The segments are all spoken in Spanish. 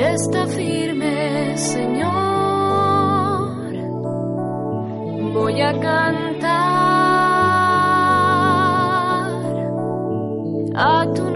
está firme, Señor. Voy a cantar a tu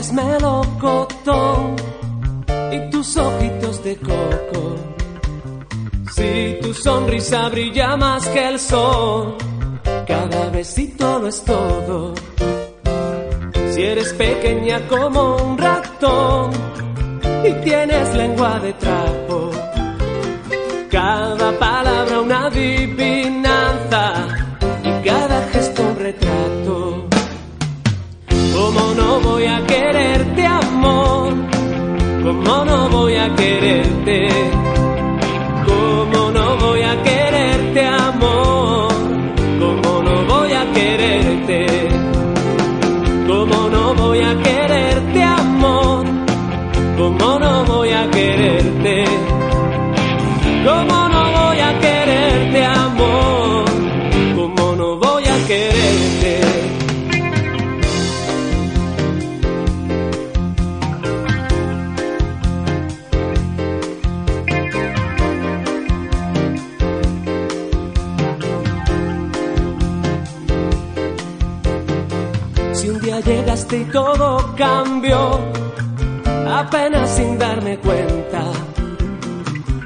carita es melocotón y tus ojitos de coco. Si tu sonrisa brilla más que el sol, cada besito lo es todo. Si eres pequeña como un ratón y tienes lengua de trapo, cada palabra una adivinanza quererte? Todo cambió, apenas sin darme cuenta,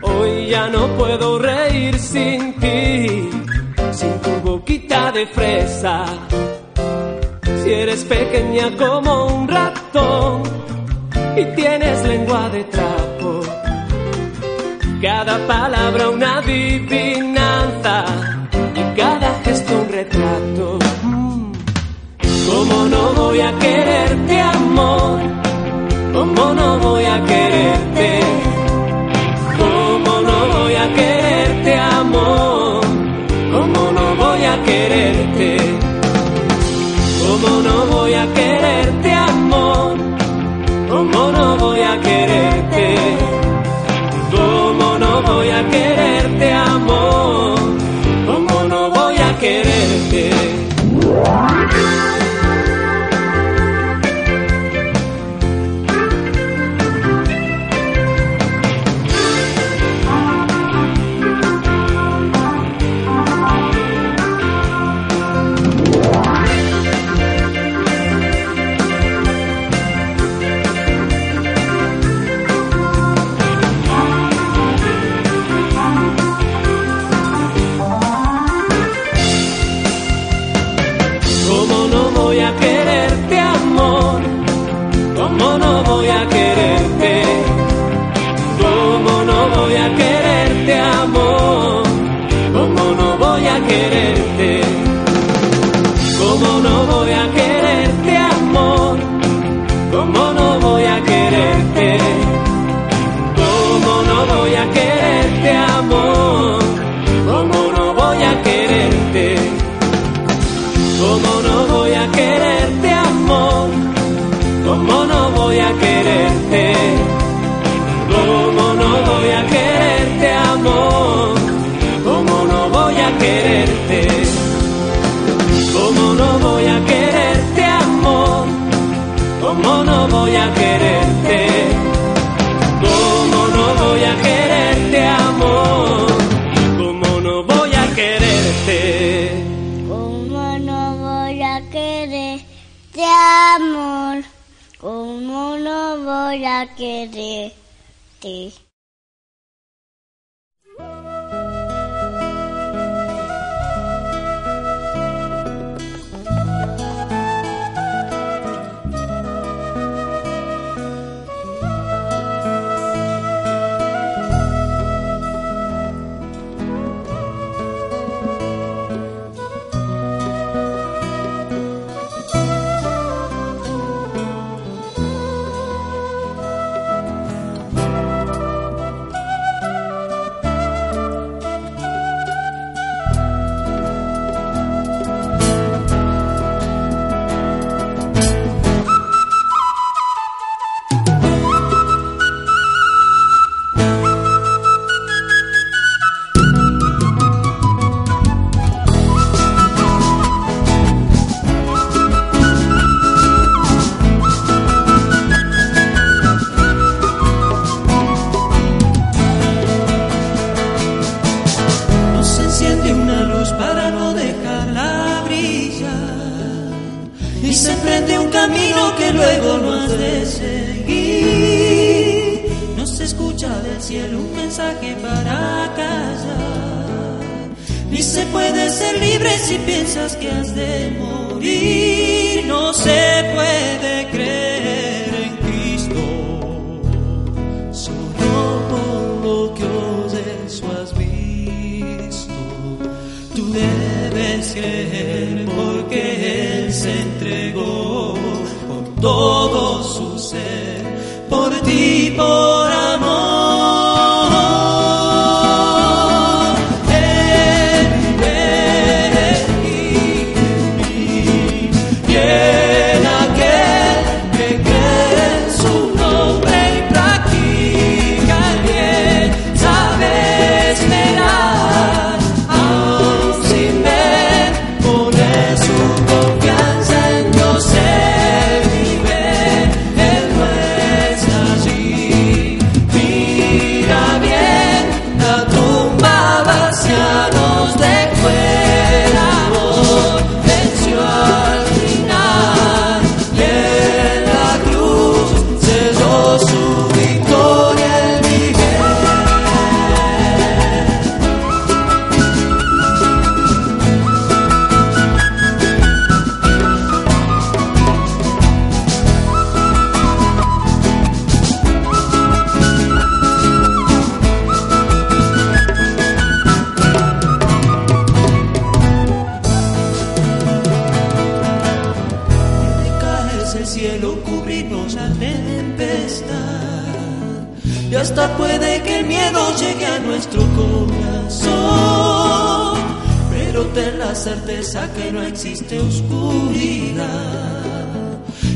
hoy ya no puedo reír sin ti, sin tu boquita de fresa. Si eres pequeña como un ratón y tienes lengua de trapo, cada palabra una adivinanza y cada gesto un retrato. ¿Cómo no voy a quererte,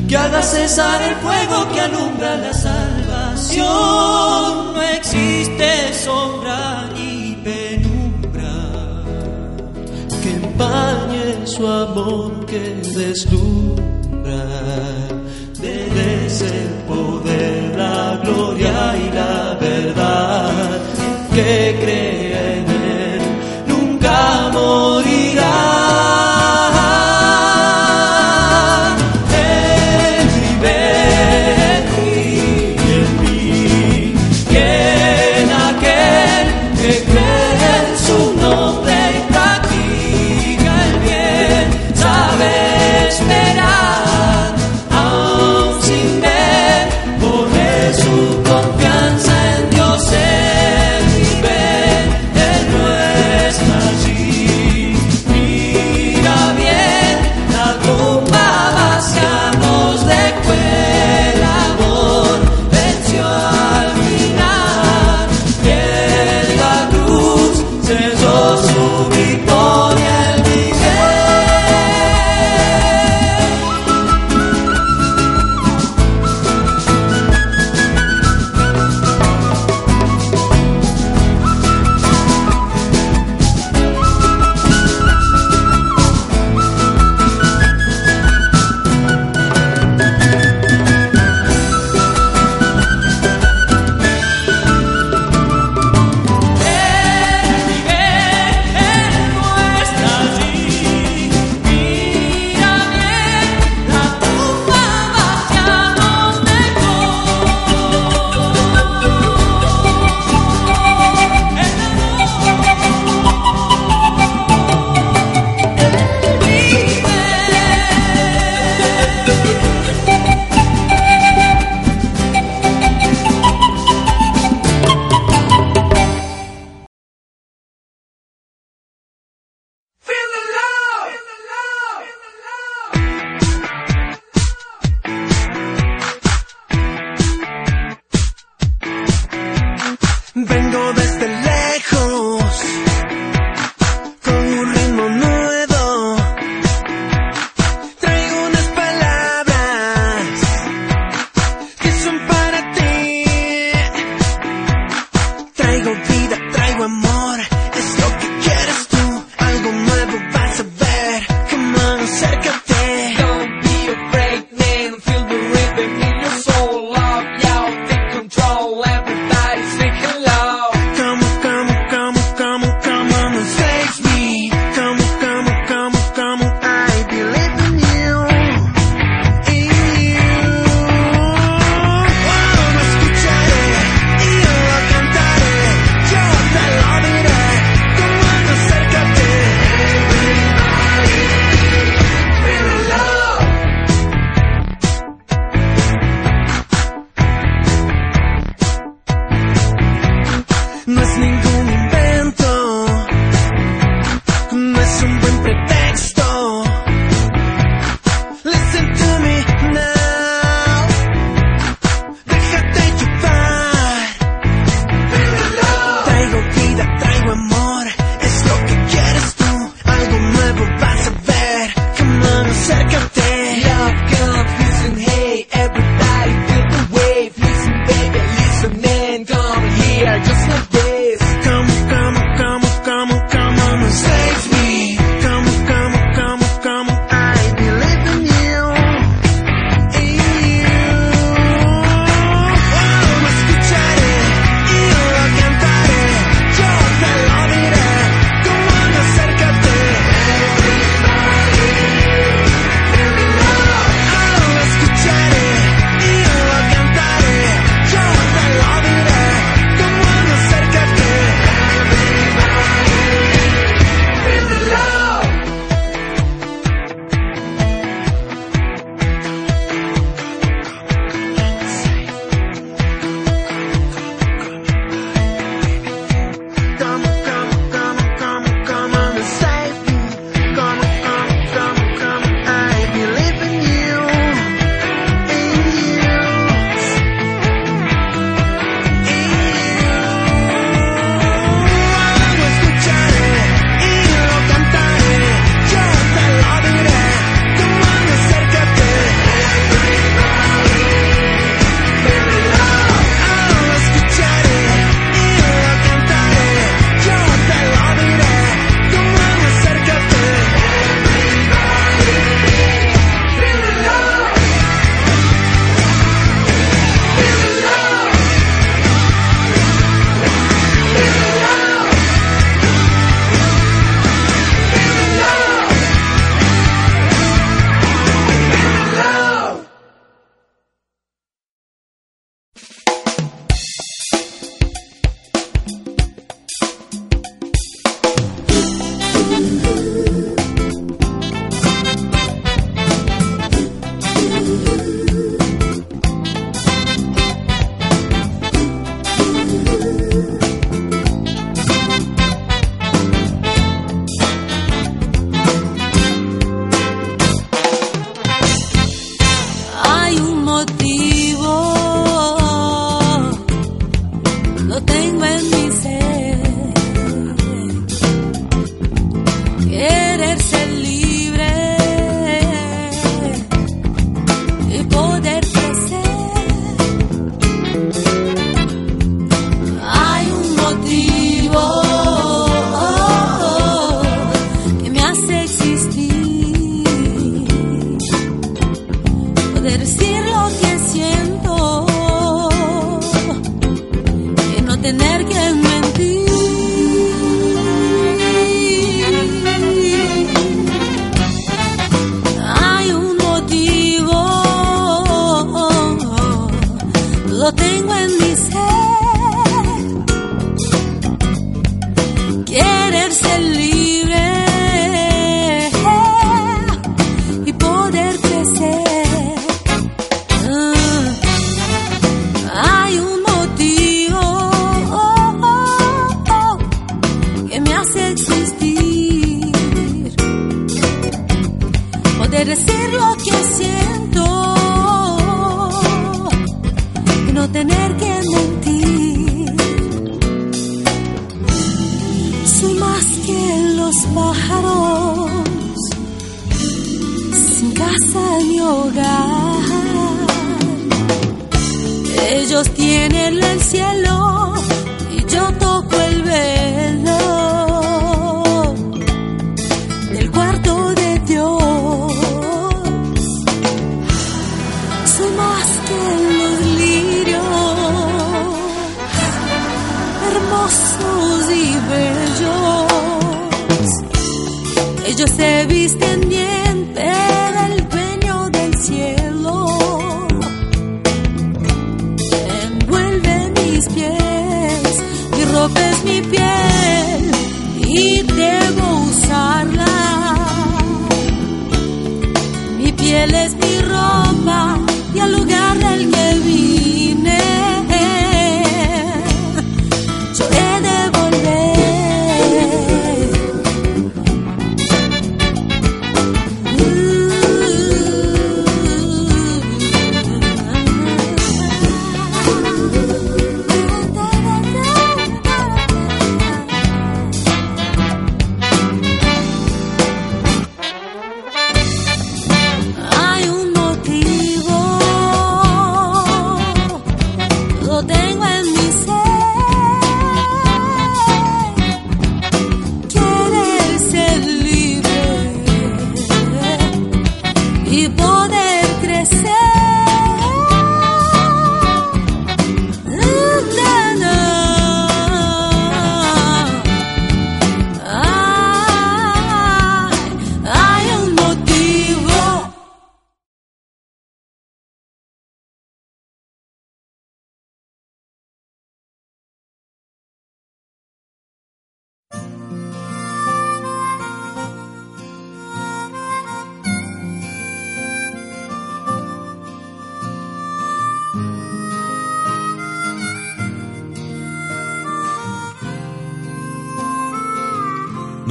que haga cesar el fuego que alumbra la salvación. No existe sombra ni penumbra que empañe su amor que deslumbra. Debes el poder, la gloria y la verdad que cree en él. Nunca morirá.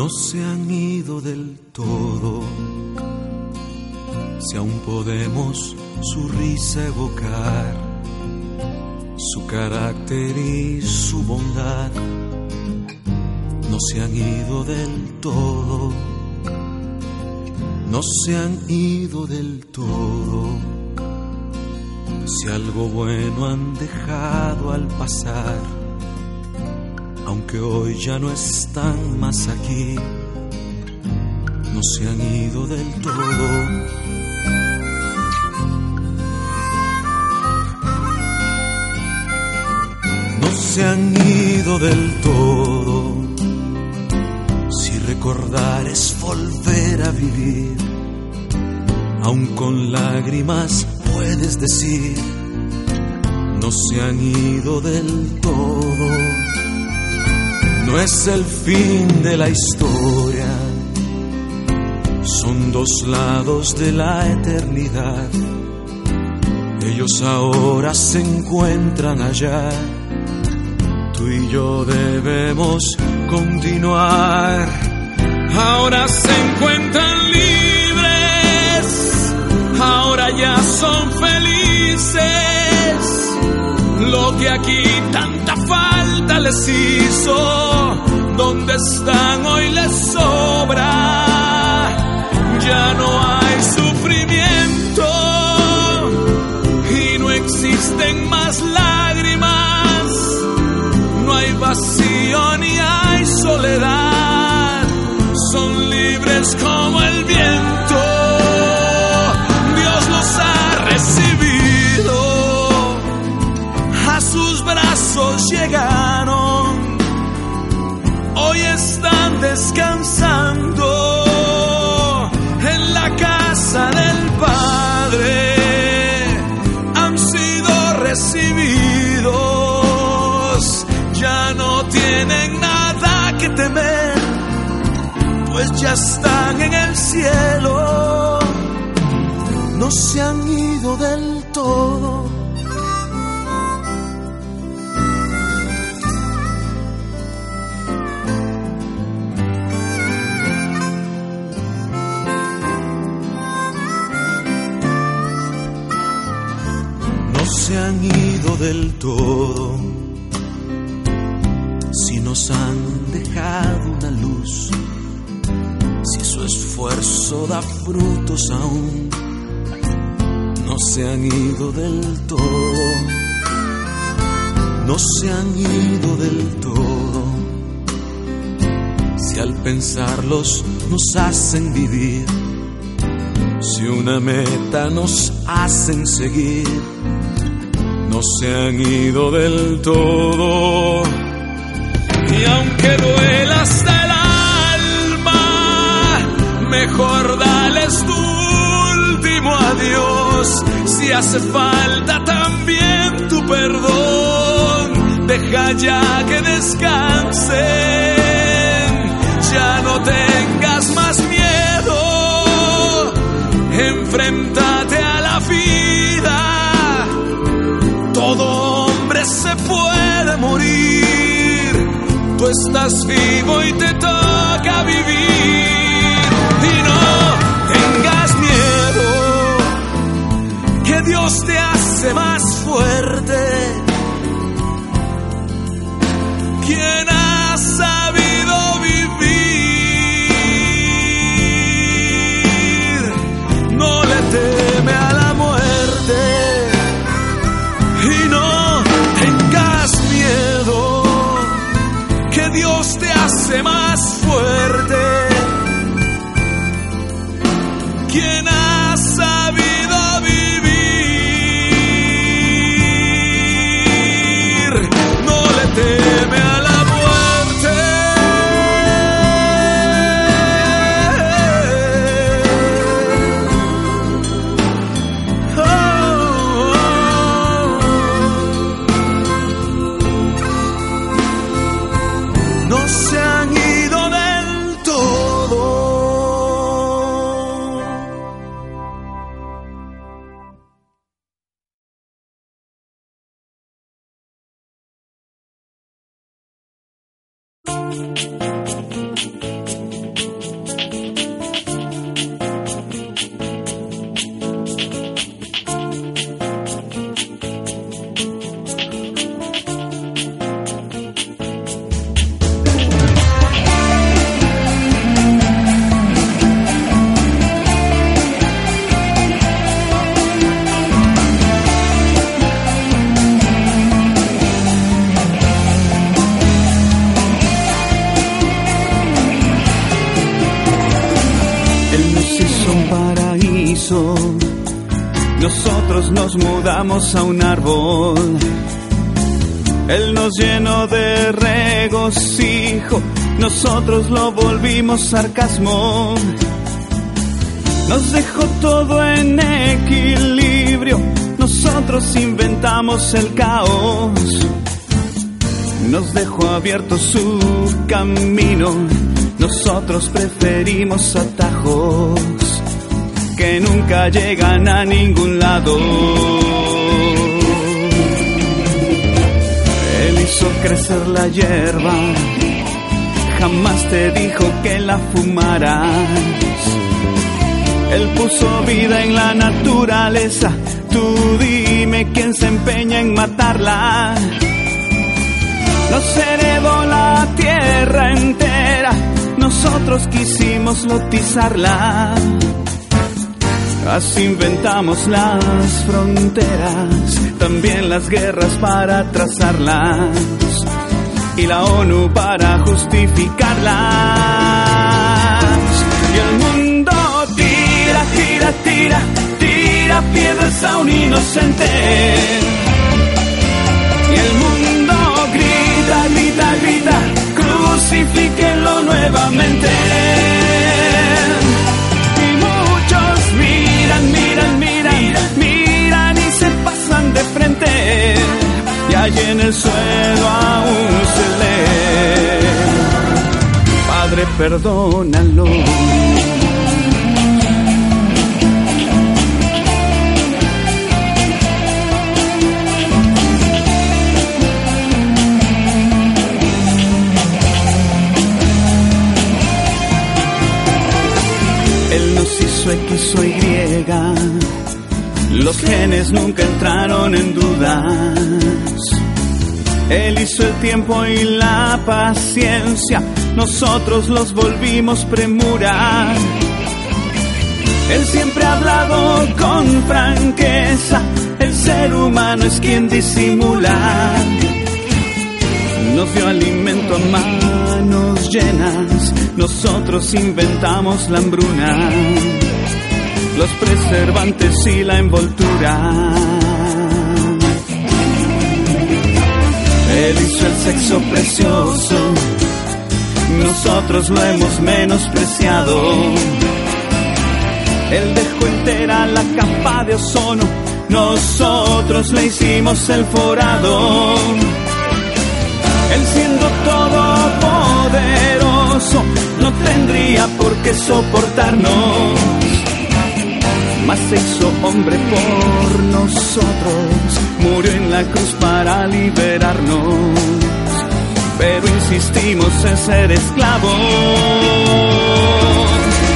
No se han ido del todo. Si aún podemos su risa evocar, su carácter y su bondad, no se han ido del todo. No se han ido del todo. Si algo bueno han dejado al pasar, aunque hoy ya no están más aquí, no se han ido del todo. No se han ido del todo. Si recordar es volver a vivir, aun con lágrimas puedes decir, no se han ido del todo no es el fin de la historia, son dos lados de la eternidad. Ellos ahora se encuentran allá, tú y yo debemos continuar. Ahora se encuentran libres, ahora ya son felices. Lo que aquí tanta falta les hizo, donde están hoy les sobra. Ya están en el cielo. No se han ido del todo. no se han ido del todo, da frutos aún, no se han ido del todo, no se han ido del todo, si al pensarlos nos hacen vivir, si una meta nos hacen seguir, no se han ido del todo. Y aunque duela hasta el alma, mejor dales tu último adiós. Si hace falta también tu perdón, deja ya que descansen. Ya no tengas más miedo, enfréntate a la vida todo hombre se puede morir. Tú estás vivo y te toca vivir. Dios te hace más fuerte. A un árbol. Él nos llenó de regocijo. Nosotros lo volvimos sarcasmo. Nos dejó todo en equilibrio. Nosotros inventamos el caos. Nos dejó abierto su camino. Nosotros preferimos atajos que nunca llegan a ningún lado. Hizo crecer la hierba, jamás te dijo que la fumaras. Él puso vida en la naturaleza, tú dime quién se empeña en matarla. Nos heredó la tierra entera, nosotros quisimos lotizarla. Así inventamos las fronteras, también las guerras para trazarlas y la ONU para justificarlas. Y el mundo tira, tira, tira, tira piedras a un inocente. Y el mundo grita, grita, grita, crucifíquenlo nuevamente. Perdónalo. Él nos hizo X o Y. Los genes nunca entraron en dudas. Él hizo el tiempo y la paciencia. Nosotros los volvimos premura. Él siempre ha hablado con franqueza. El ser humano es quien disimula. Nos dio alimento a manos llenas. Nosotros inventamos la hambruna. Los preservantes y la envoltura. Él hizo el sexo precioso. Nosotros lo hemos menospreciado. Él dejó entera la capa de ozono. Nosotros le hicimos el forado. Él siendo todopoderoso no tendría por qué soportarnos. Mas se hizo hombre por nosotros, murió en la cruz para liberarnos. Pero insistimos en ser esclavos.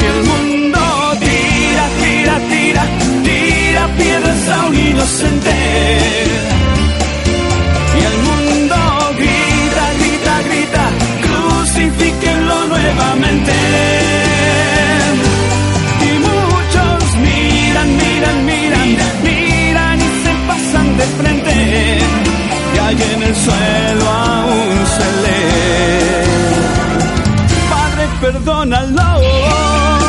Y el mundo tira, tira, tira, tira piedras a un inocente. Y el mundo grita, grita, grita, crucifíquenlo nuevamente. En el suelo aún se lee. Padre, perdónalo.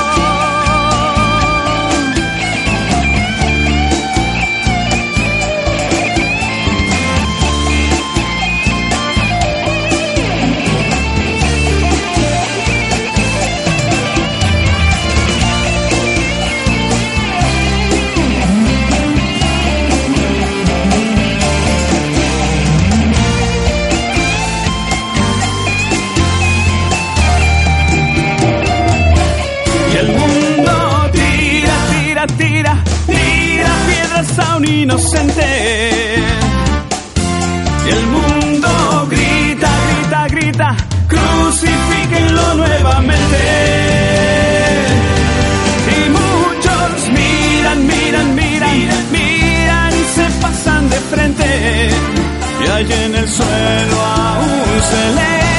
inocente. Y el mundo grita, grita, grita, crucifíquenlo nuevamente. Y muchos miran, miran, miran, miran y se pasan de frente. Y hay en el suelo aún se lee.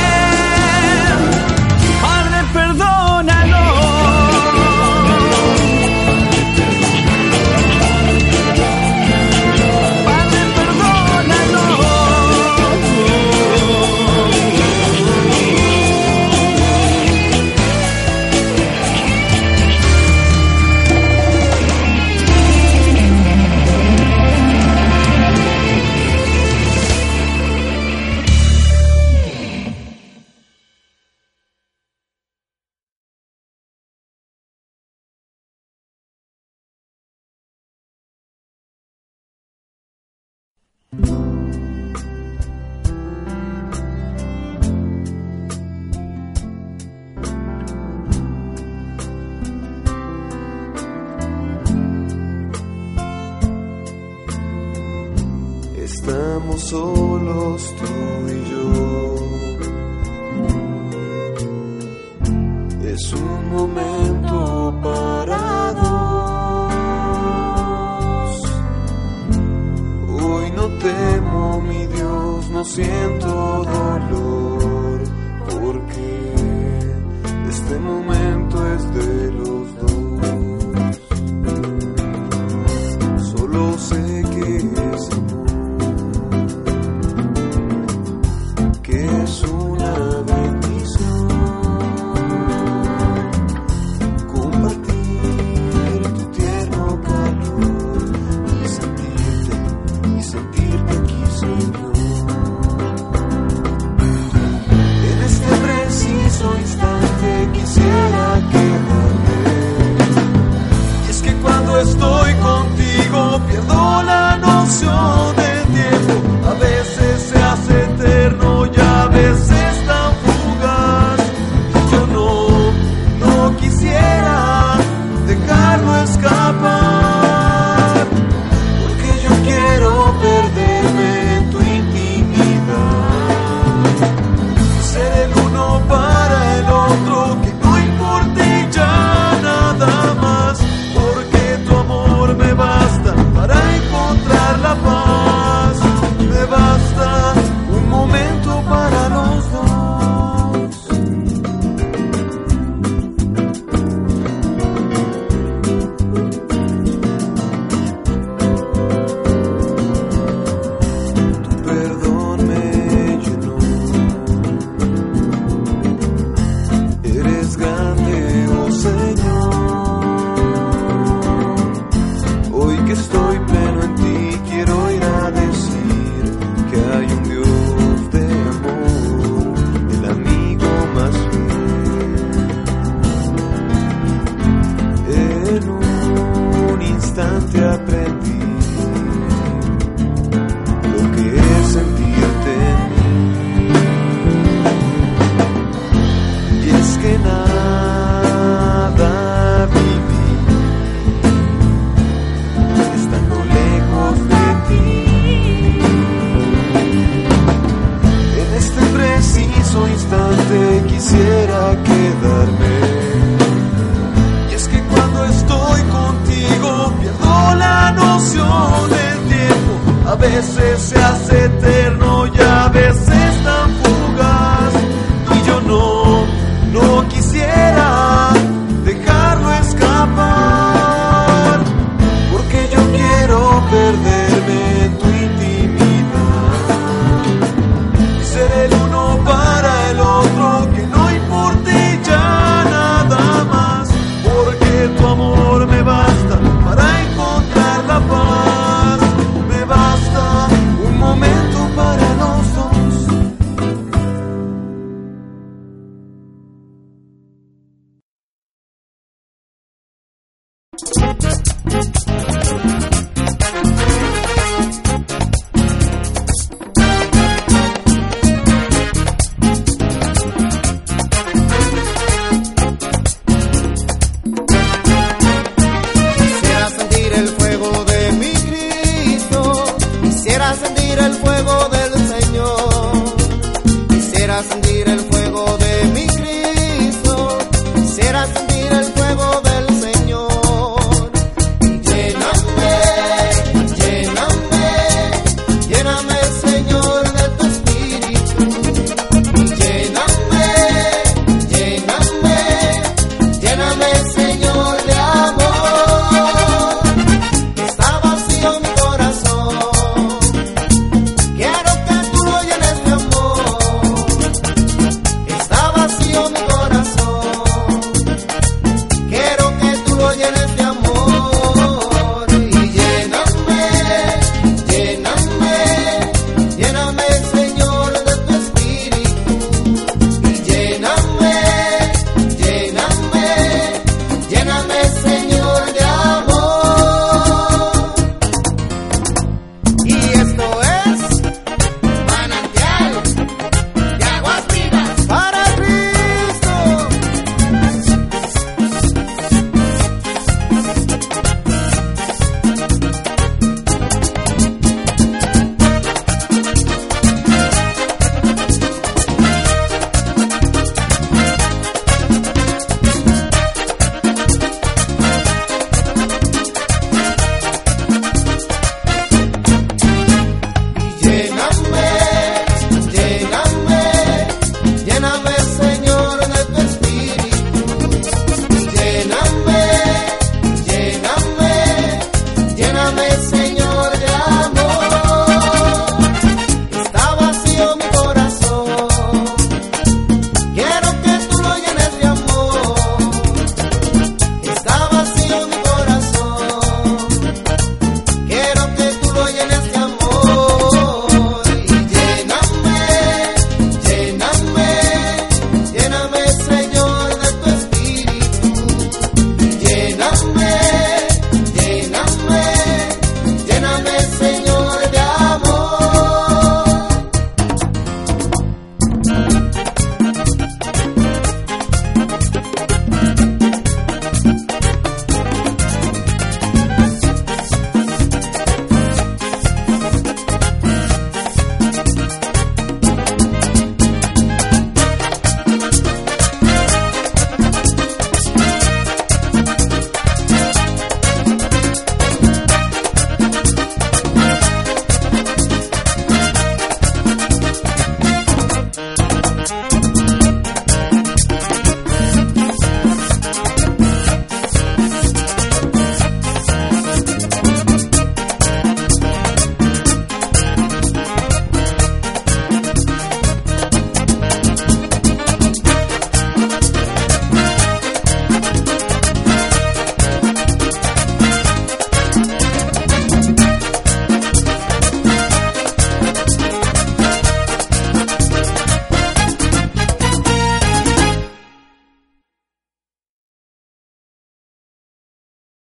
Siento dolor,